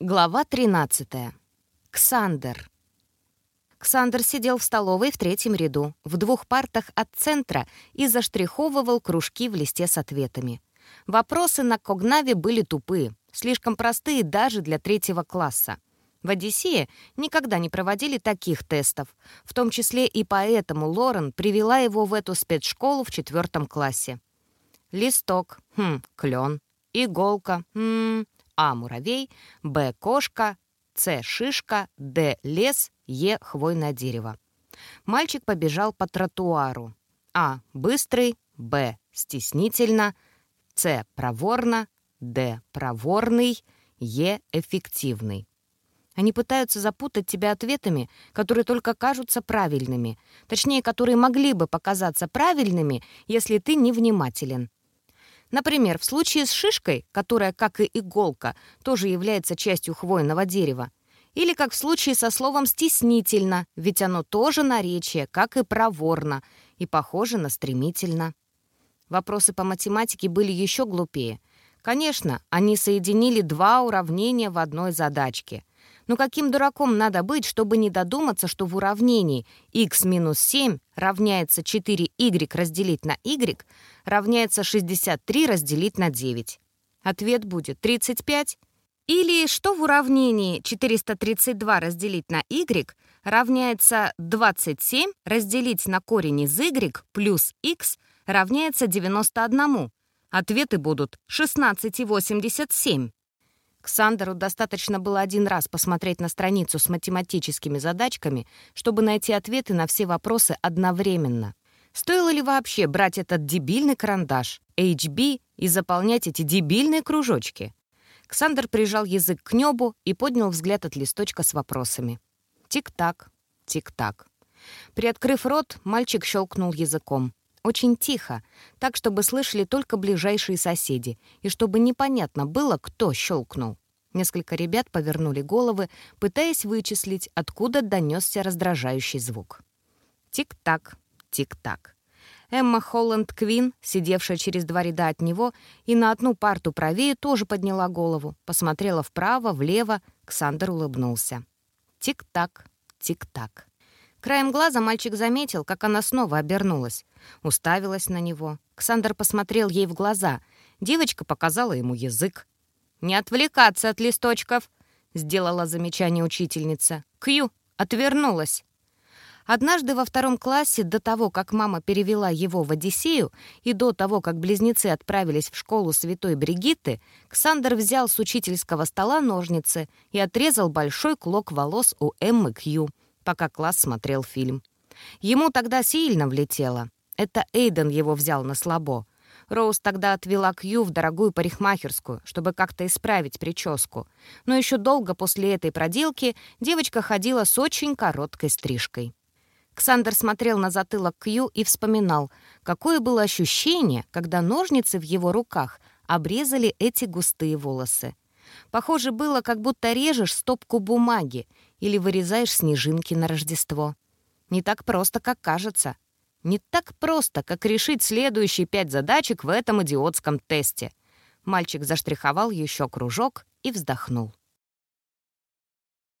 Глава 13. Ксандер. Ксандер сидел в столовой в третьем ряду, в двух партах от центра и заштриховывал кружки в листе с ответами. Вопросы на Когнаве были тупые, слишком простые даже для третьего класса. В «Одиссее» никогда не проводили таких тестов, в том числе и поэтому Лорен привела его в эту спецшколу в четвертом классе. Листок, хм, клен, иголка, хм, а. Муравей. Б. Кошка. С. Шишка. Д. Лес. Е. Хвойное дерево. Мальчик побежал по тротуару. А. Быстрый. Б. Стеснительно. С. Проворно. Д. Проворный. Е. Эффективный. Они пытаются запутать тебя ответами, которые только кажутся правильными. Точнее, которые могли бы показаться правильными, если ты невнимателен. Например, в случае с шишкой, которая, как и иголка, тоже является частью хвойного дерева. Или как в случае со словом «стеснительно», ведь оно тоже наречие, как и «проворно», и похоже на «стремительно». Вопросы по математике были еще глупее. Конечно, они соединили два уравнения в одной задачке — но каким дураком надо быть, чтобы не додуматься, что в уравнении x минус 7 равняется 4y разделить на y равняется 63 разделить на 9? Ответ будет 35. Или что в уравнении 432 разделить на y равняется 27 разделить на корень из y плюс x равняется 91. Ответы будут 16,87. Ксандеру достаточно было один раз посмотреть на страницу с математическими задачками, чтобы найти ответы на все вопросы одновременно. Стоило ли вообще брать этот дебильный карандаш, HB, и заполнять эти дебильные кружочки? Ксандер прижал язык к небу и поднял взгляд от листочка с вопросами. Тик-так, тик-так. Приоткрыв рот, мальчик щелкнул языком. Очень тихо, так, чтобы слышали только ближайшие соседи, и чтобы непонятно было, кто щелкнул. Несколько ребят повернули головы, пытаясь вычислить, откуда донесся раздражающий звук. Тик-так, тик-так. Эмма Холланд Квин, сидевшая через два ряда от него и на одну парту правее, тоже подняла голову, посмотрела вправо, влево, Ксандер улыбнулся. Тик-так, тик-так. Краем глаза мальчик заметил, как она снова обернулась. Уставилась на него. Ксандр посмотрел ей в глаза. Девочка показала ему язык. «Не отвлекаться от листочков!» — сделала замечание учительница. «Кью!» — отвернулась. Однажды во втором классе, до того, как мама перевела его в Одиссею, и до того, как близнецы отправились в школу святой Бригитты, Ксандр взял с учительского стола ножницы и отрезал большой клок волос у Эммы Кью пока класс смотрел фильм. Ему тогда сильно влетело. Это Эйден его взял на слабо. Роуз тогда отвела Кью в дорогую парикмахерскую, чтобы как-то исправить прическу. Но еще долго после этой проделки девочка ходила с очень короткой стрижкой. Ксандер смотрел на затылок Кью и вспоминал, какое было ощущение, когда ножницы в его руках обрезали эти густые волосы. Похоже было, как будто режешь стопку бумаги или вырезаешь снежинки на Рождество. Не так просто, как кажется. Не так просто, как решить следующие пять задачек в этом идиотском тесте. Мальчик заштриховал еще кружок и вздохнул.